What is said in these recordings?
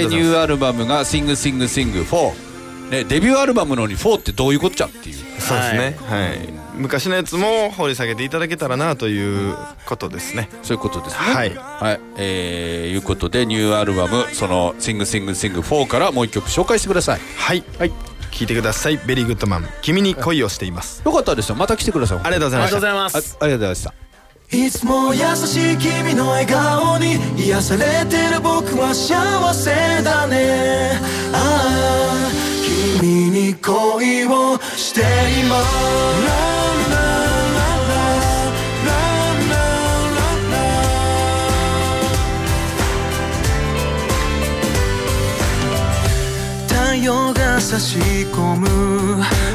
えーニューアルバムが「Sing Sing Sing 4」ね、デビューアルバムのに4ってどういうことじゃっていう。そうですね。はい、昔のやつも掘り下げていただけたらなということですね。そういうことですね。はい。はい。えー、いうことでニューアルバムその「Sing Sing Sing 4」からもう一曲紹介してください。はい、はい。聞いてください。ベリーグッドマン君に恋をしています。よかったですよ。また来てください。ありがとうございました。ありがとうございまあすありがとうございましたいつも優しい君の笑顔に癒されてる僕は幸せだね。ああ君に恋をしています。太陽が差し込む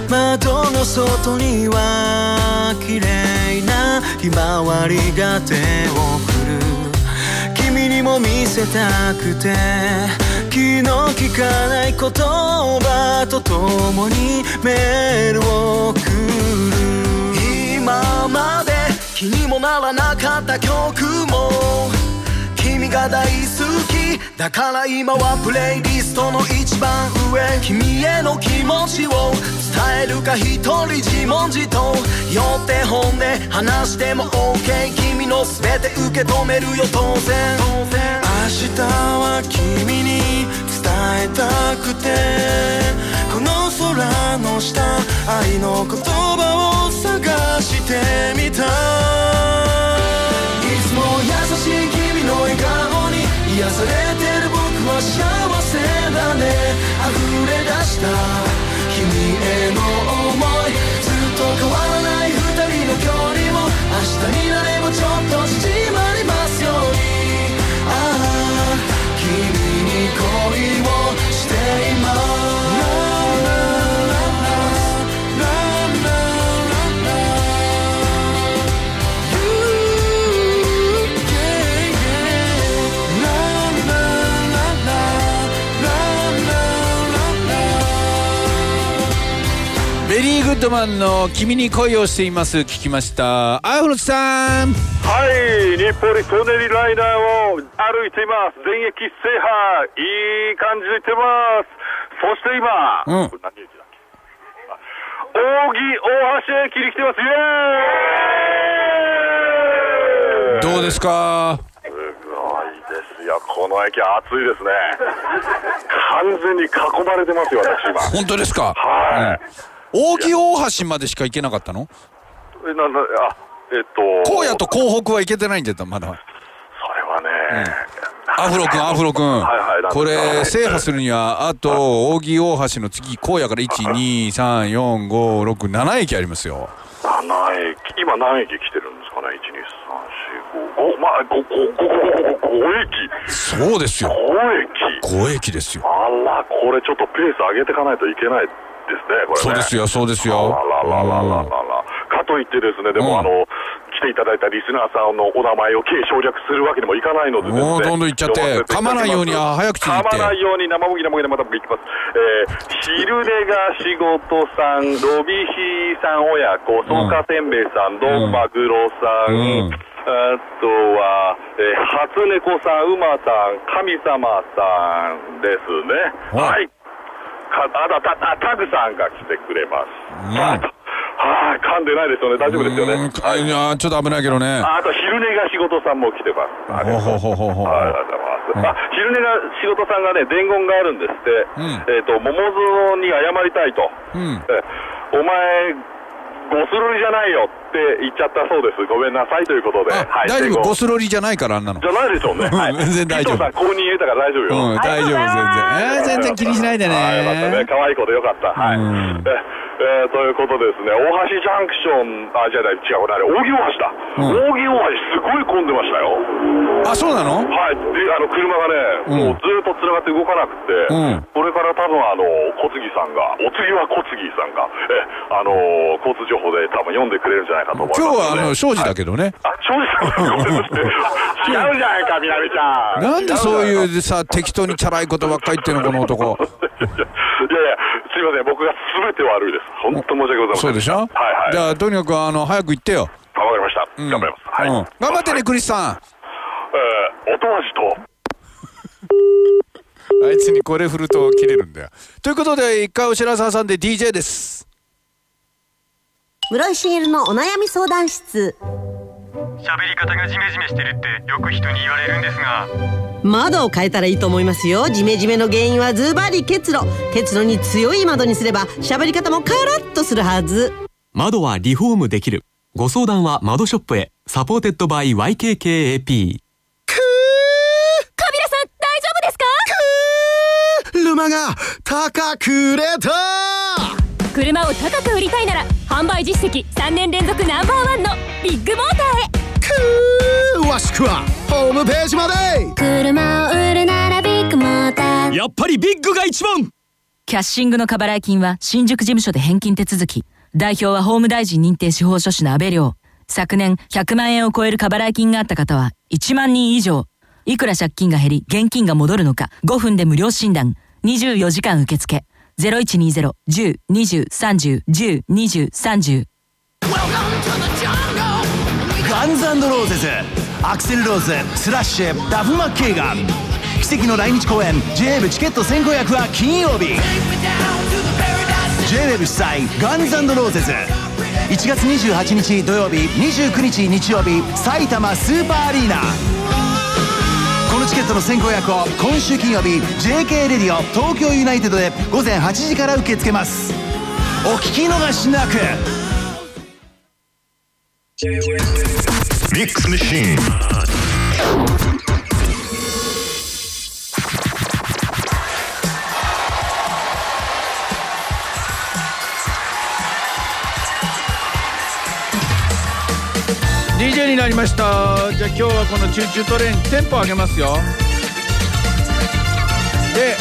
窓の外には綺麗なひまわりが手を振る君にも見せたくて気の利かない言葉と共にメールを送る今まで気にもならなかった曲も君が大好きだから今はプレイリストの一番上。君への気持ちを伝えるか一人自問自答。よって本で話しても OK 君の全て受け止めるよ当然。明日は君に伝えたくて。この空の下愛の言葉を探してみた。いつも優しい君の笑顔に癒されては幸せだね。溢れ出した君への想い。ずっと変わらない二人の距離も明日になグッドマンの「君に恋をしています」聞きましたアフロチさんはい、日暮里舎人ライナーを歩いています。全駅制覇、いい感じで行ってます。そして今、うんこれ何駅だっけあ扇大橋駅に来てます。イエーイどうですか？すごいですよ。この駅暑いですね。完全に囲まれてますよ、私今。本当ですか？はい。扇大橋までしか行けなかったの？えなんだ、あ、えっと。荒野と港北は行けてないんだよまだ。それはね、アフロ君アフロ君。はいはいこれ制覇するにはあと扇大橋の次荒野から1234567駅ありますよ。7駅、今何駅来てるんですかね、1、2、3、4、5、5、まあ、5、5、5、5、5駅。そうですよ。5駅。5駅ですよ。あら、これちょっとペース上げていかないといけないですね、これね。そうですよそうですよあららららららら。かといってですね、でも、うんあの、来ていただいたリスナーさんのお名前を軽省略するわけにもいかないのでね。もうどんどん行っちゃって噛まないようにあ早口噛まないように生麦生麦でまた僕行きます。えー、昼寝が仕事さん、ロビヒーさん親子、草加せんべいさん、ドンマグロさん、うんあとは、えー、初猫さん、馬さん、神様さんですね。はいあだたたタグさんが来てくれます。うんはい、はい、噛んでないですよね。大丈夫ですよね。はいいやちょっと危ないけどねああと、昼寝が仕事さんも来てます。ありがとうございます。あ、昼寝が仕事さんがね、伝言があるんですって。うんえっ、と、桃園に謝りたいと。うんえお前、ゴスロリじゃないよって言っちゃったそうです。ごめんなさいということで。あはい。大丈夫？ゴスロリじゃないからあんなのじゃないでしょうね。はい。全然大丈夫さん、公認入れたから大丈夫よ。うん大丈夫全然えー全然気にしないではい、よかったね。ね可愛い子でよかった。はい。うんええーということですね、大橋ジャンクション、あ、じゃない、違う、あれ、扇大橋だ。うん。扇大橋、すごい混んでましたよ。あそうなの？はい、で、あの、車がね、うん。もうずっと繋がって動かなくて、うん。これから多分あの、小杉さんが、お次は小杉さんが、え、あの、交通情報で多分読んでくれるんじゃないかと思いますので。今日はあの庄司だけどね。あ、庄司さん違う じゃないか、みなみちゃん。なんでそう違いうさ適当にチャラいことばっかり言ってんのこの男。いやいや、すいません、僕が全て悪いです。本当申し訳ございません。そうでしょ？はいはい。じゃあとにかくあの早く行ってよあわかりました。うん頑張ります。はい。うん頑張ってねクリスさんえー、後味と、は あいつにこれ振ると切れるんだよということで一回お知らせ挟んで DJ です室井茂のお悩み相談室喋り方がジメジメしてるってよく人に言われるんですが。窓を変えたらいいと思いますよ。ジメジメの原因はズバリ結露。結露に強い窓にすれば喋り方もカラッとするはず。窓はリフォームできる。ご相談は窓ショップへ。 Supported by YKKAP ルマが高く売れた。車を高く売りたいなら販売実績3年連続ナンバーワンのビッグモーターへ詳しくはホームページまで車を売るならビッグモーターやっぱりビッグが一番キャッシングの過払い金は新宿事務所で返金手続き。代表は法務大臣認定司法書士の安倍亮。昨年100万円を超える過払い金があった方は1万人以上。いくら借金が減り現金が戻るのか5分で無料診断。24時間受付。0120-10-20-30-10-20-30ガンズローゼズアクセルローズスラッシュダフ・マッケイガン奇跡の来日公演 JWEB チケット先行役は金曜日。JWEB 主催ガンズローゼズ1月28日土曜日29日日曜日埼玉スーパーアリーナ。このチケットの先行役を今週金曜日 JK レディオ東京ユナイテッドで午前8時から受け付けます。お聞き逃しなく。ミックスマシーン DJ になりました。じゃあ今日はこのチューチュートレインテンポ上げますよ。で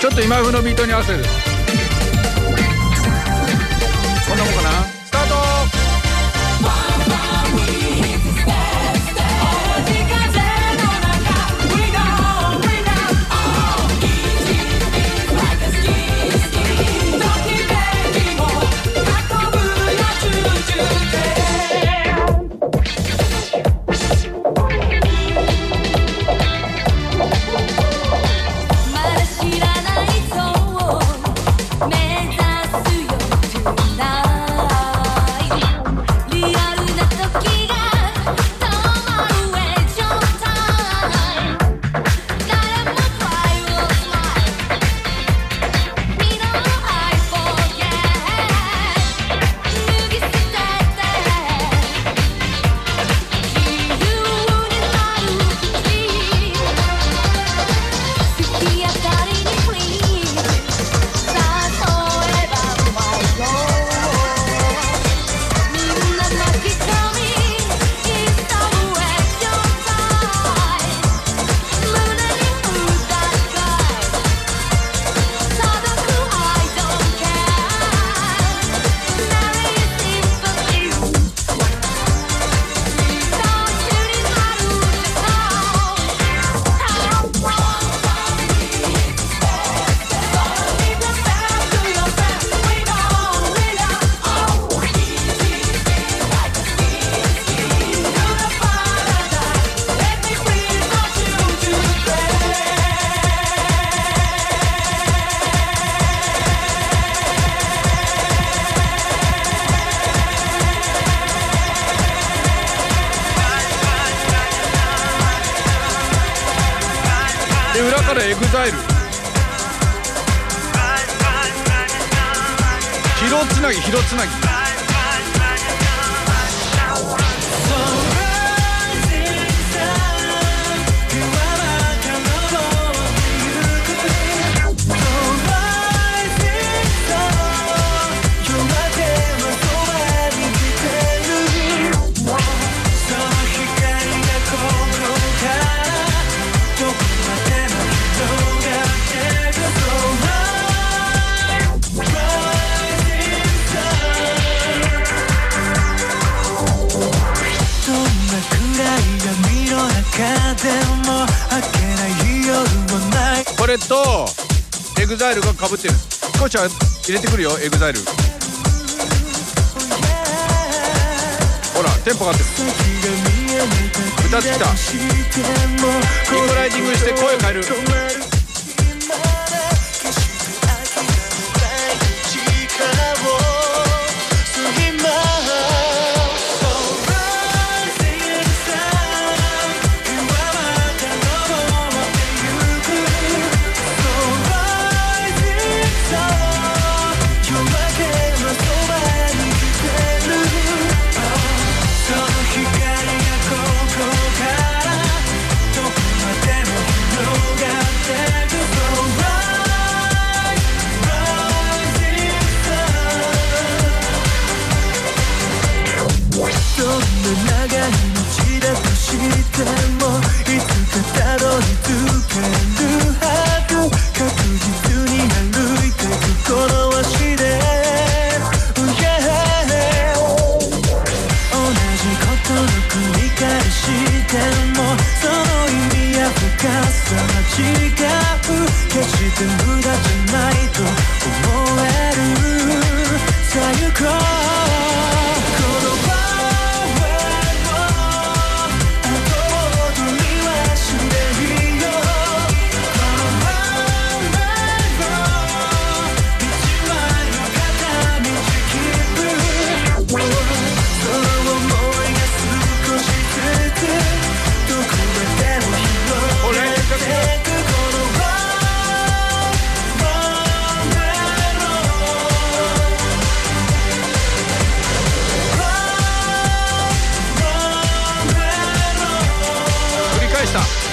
ちょっと今風のビートに合わせる。とエグザイルがかぶってる。少しは入れてくるよエグザイル。ほらテンポが合ってる。歌ってきた。インゴライティングして声変える。 속 눈나가는 지라도 시대 up.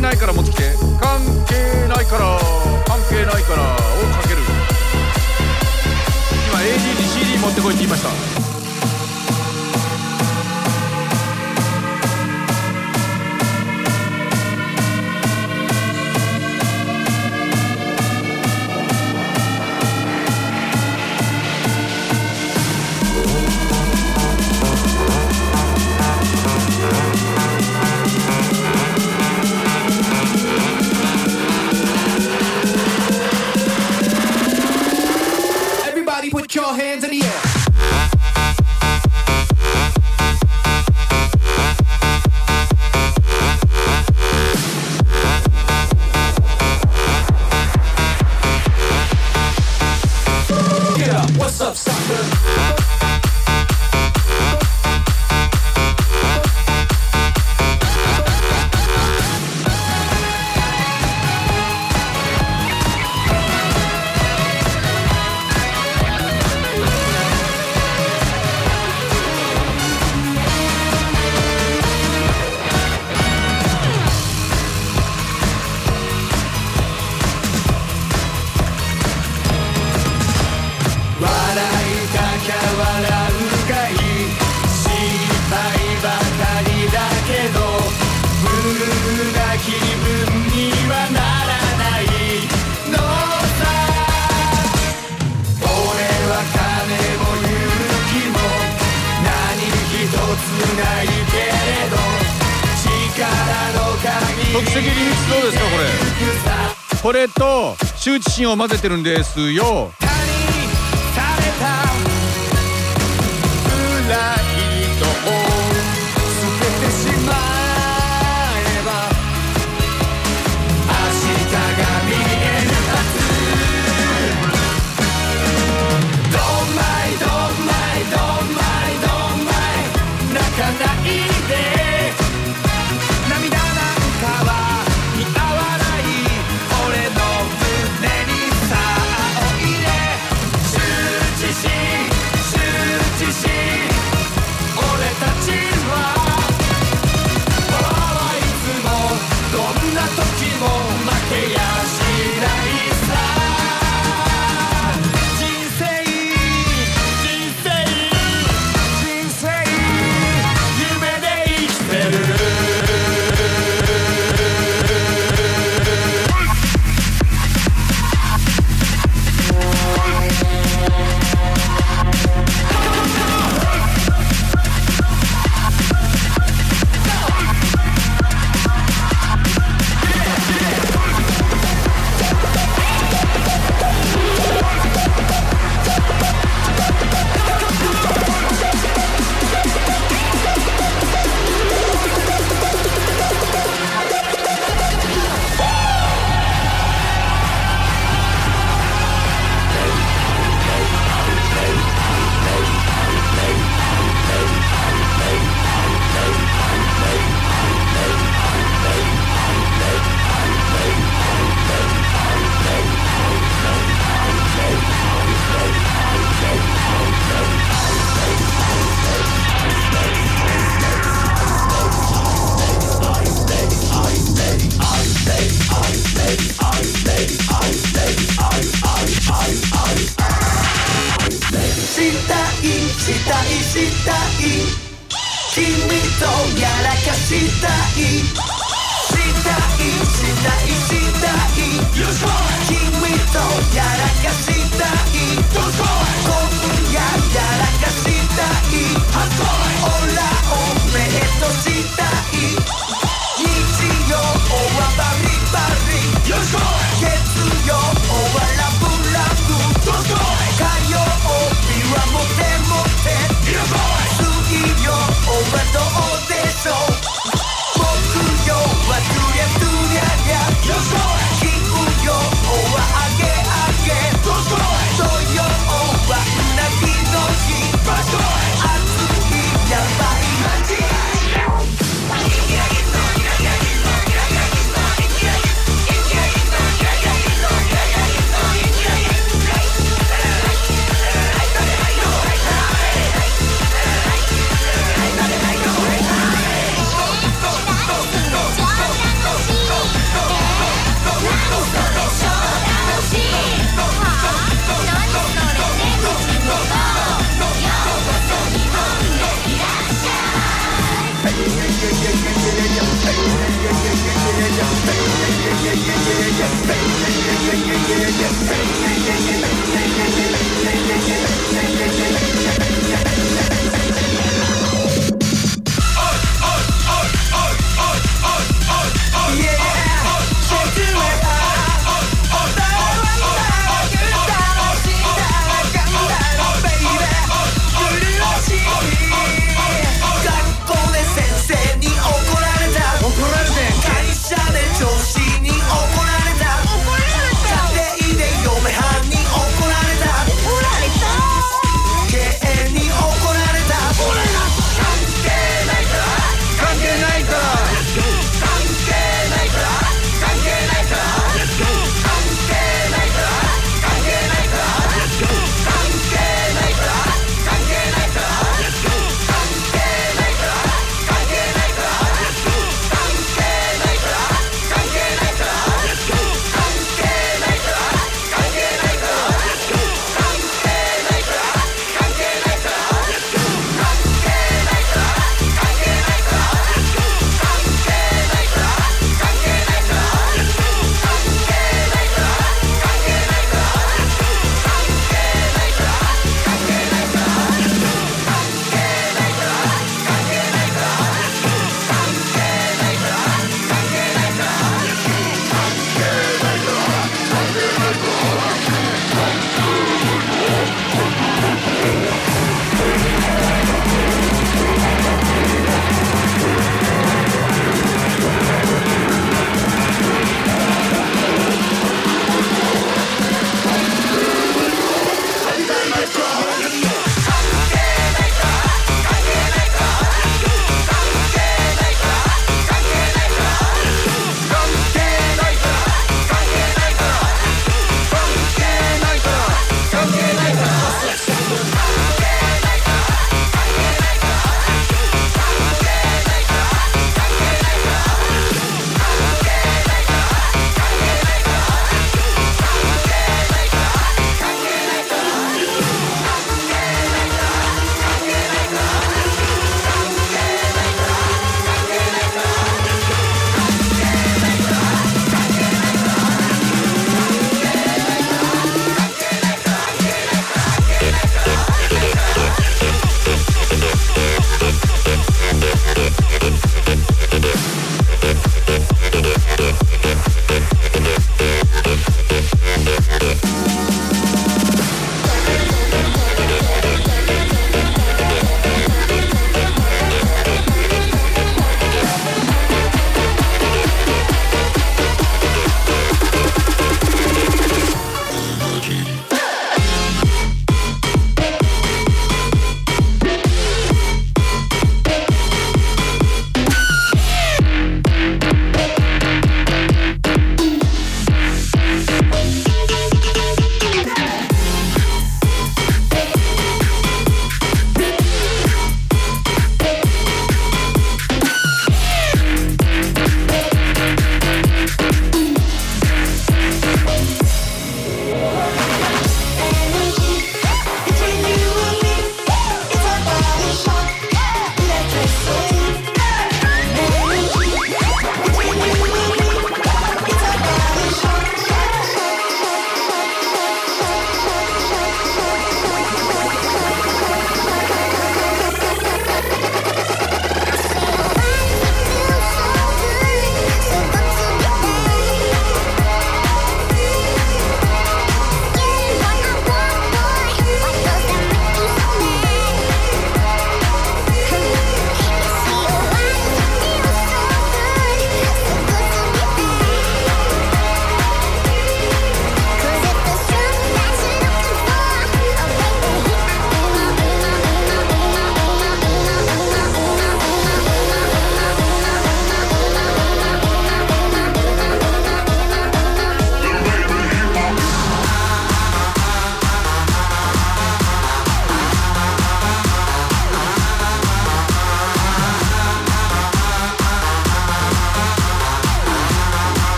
ない即席リミックスどうですかこれ？これと羞恥心を混ぜてるんですよ「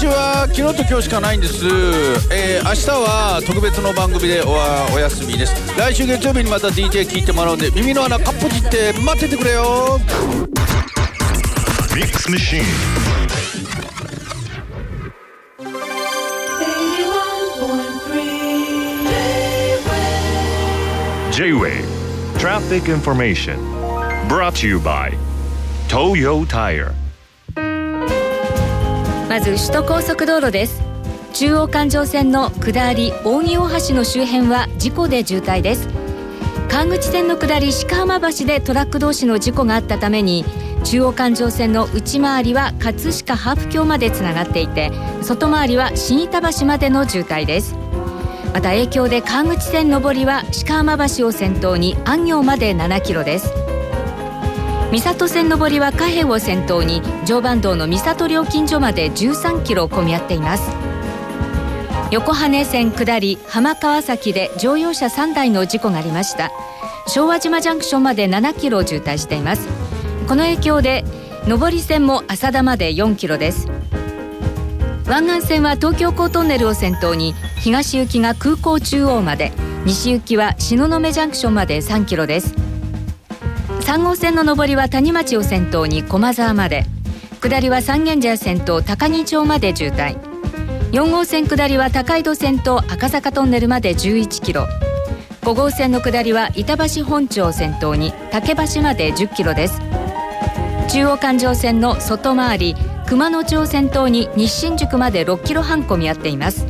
した今週は昨日と今日しかないんです、えー、明日は特別の番組でおお休みです。来週月曜日にまた DJ 聞いてもらうんで耳の穴かっぽじって待っててくれよ。Mix Machine. J-Way. Traffic Information. Brought to you by Toyo Tire まず首都高速道路です。中央環状線の下り扇大橋の周辺は事故で渋滞です。川口線の下り鹿浜橋でトラック同士の事故があったために中央環状線の内回りは葛飾ハーフ橋までつながっていて外回りは新板橋までの渋滞です。また影響で川口線上りは鹿浜橋を先頭に安行まで7キロです。三郷線上りは貨幣を先頭に常磐道の三郷料金所まで13キロ混み合っています。横羽線下り浜川崎で乗用車3台の事故がありました。昭和島ジャンクションまで7キロ渋滞しています。この影響で上り線も浅田まで4キロです。湾岸線は東京港トンネルを先頭に東行きが空港中央まで西行きは東雲ジャンクションまで3キロです。3号線の上りは谷町を先頭に駒沢まで。下りは三軒茶屋先頭高木町まで渋滞。4号線下りは高井戸線と赤坂トンネルまで11キロ。5号線の下りは板橋本町を先頭に竹橋まで10キロです。中央環状線の外回り熊野町を先頭に西新宿まで6キロ半混み合っています。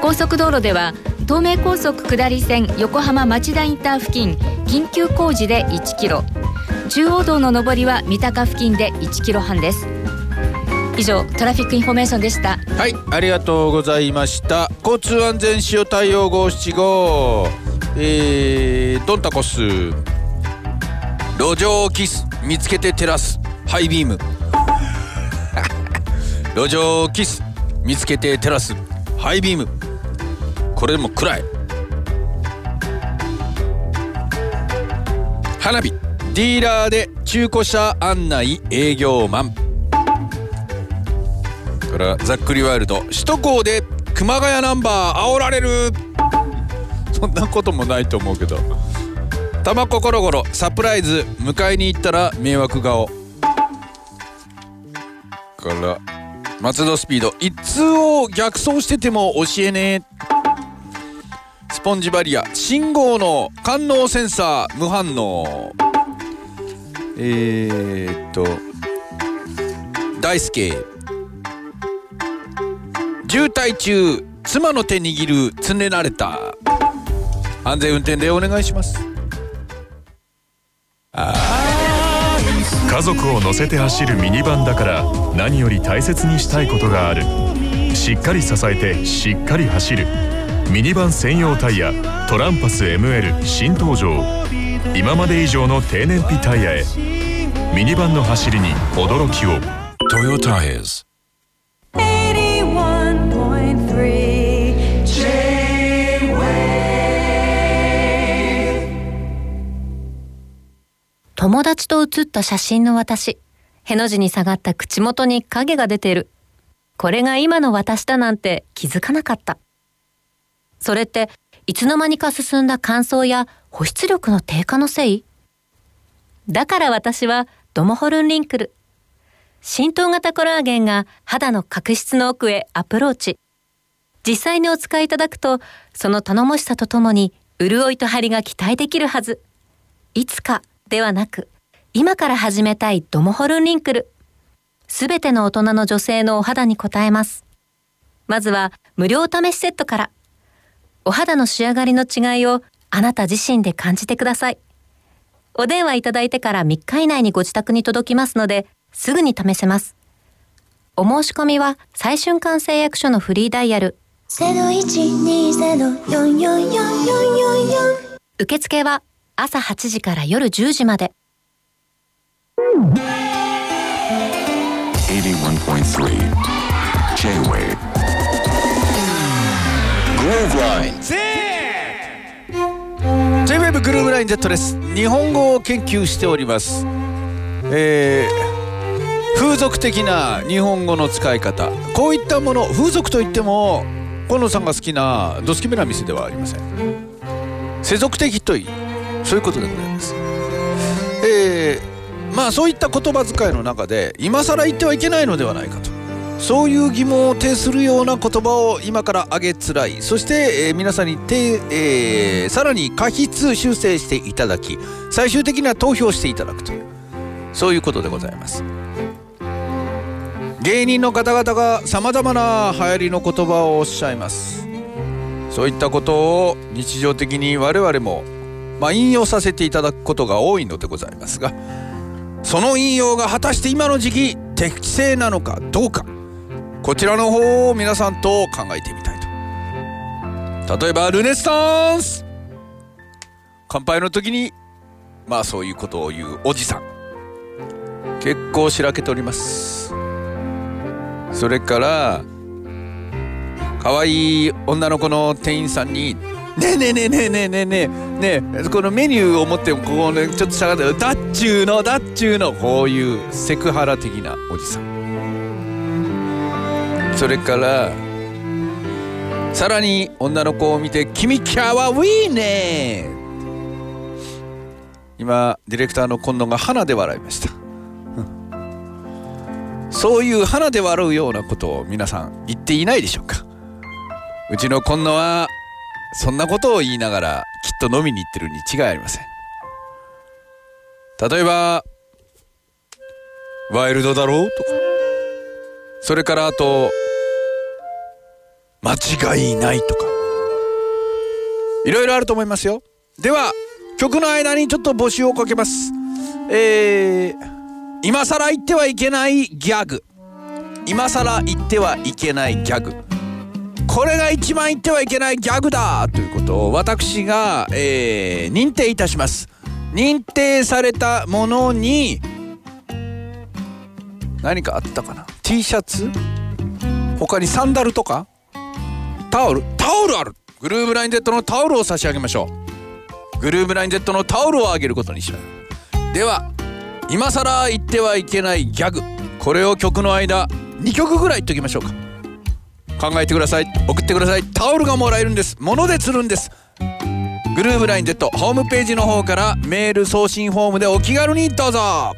高速道路では東名高速下り線横浜町田インター付近緊急工事で1キロ。中央道の上りは三鷹付近で1キロ半です。以上 traffic information でした。はいありがとうございました。交通安全塩対応五七五。えー、ドンタコス。路上キス見つけて照らすハイビーム。路上キス見つけて照らすハイビーム。これでも暗い。花火。ディーラーで中古車案内営業マン。からざっくりワイルド。首都高で熊谷ナンバー煽られる。そんなこともないと思うけど。タバココロコロサプライズ迎えに行ったら迷惑顔。から松戸スピード。一通を逆走してても教えねえ。スポンジバリア信号の感応センサー無反応。えー、っと大輔。渋滞中妻の手握るつねられた。安全運転でお願いします。家族を乗せて走るミニバンだから何より大切にしたいことがある。しっかり支えてしっかり走る。ミニバン専用タイヤトランパス ML 新登場今まで以上の低燃費タイヤへミニバンの走りに驚きをトヨタイズ友達と写った写真の私。への字に下がった口元に影が出てる。これが今の私だなんて気づかなかった。それって、いつの間にか進んだ乾燥や保湿力の低下のせい？だから私はドモホルンリンクル。浸透型コラーゲンが肌の角質の奥へアプローチ。実際にお使いいただくと、その頼もしさとともに、潤いと張りが期待できるはず。いつかではなく、今から始めたいドモホルンリンクル。すべての大人の女性のお肌に応えます。まずは、無料試しセットから。お肌の仕上がりの違いをあなた自身で感じてください。お電話いただいてから3日以内にご自宅に届きますので、すぐに試せます。お申し込みは、最春館製薬所のフリーダイヤル。受付は朝8時から夜10時まで。81.3 J-Wave Groove グルーブライン Z です。日本語を研究しております。えー、風風俗的な日本語の使い方。こういったもの風俗といっても河野さんが好きなドスケベな店ではありません。世俗的といい。そういうことでございます。えー、まあそういった言葉遣いの中で今更言ってはいけないのではないかと。そういう疑問を呈するような言葉を今から挙げつらい。そして、えー皆さんにて、えーさらに過失修正していただき最終的には投票していただくというそういうことでございます。芸人の方々がさまざまな流行りの言葉をおっしゃいます。そういったことを日常的に我々も、まあ、引用させていただくことが多いのでございますがその引用が果たして今の時期適正なのかどうか。こちらの方を皆さんと考えてみたいと。例えばルネッサンス。乾杯の時にまあそういうことを言うおじさん。結構しらけております。それから可愛い女の子の店員さんに「ねえねえねえねえねえねえねえねえこのメニューを持ってここねちょっと下がってだっちゅうのだっちゅうの」こういうセクハラ的なおじさん。それからさらに女の子を見て「君キャワウィーね今ディレクターの今野が鼻で笑いました。そういう鼻で笑うようなことを皆さん言っていないでしょうか。うちの今野はそんなことを言いながらきっと飲みに行ってるに違いありません。例えば「ワイルドだろう?」とか。それからあと「間違いない」とか。いろいろあると思いますよ。では曲の間にちょっと募集をかけます。えー今更言ってはいけないギャグ。今更言ってはいけないギャグ。これが一番言ってはいけないギャグだ。ということを私が、えー認定いたします。認定されたものに何かあったかな？T シャツ？他にサンダルとか？タオルタオルある。グルーブライン Z のタオルを差し上げましょう。グルーブライン Z のタオルをあげることにしますでは今更言ってはいけないギャグ。これを曲の間2曲ぐらい言っておきましょうか。考えてください。送ってください。タオルがもらえるんです。物で釣るんです。グルーブライン Z ホームページの方からメール送信フォームでお気軽にどうぞ。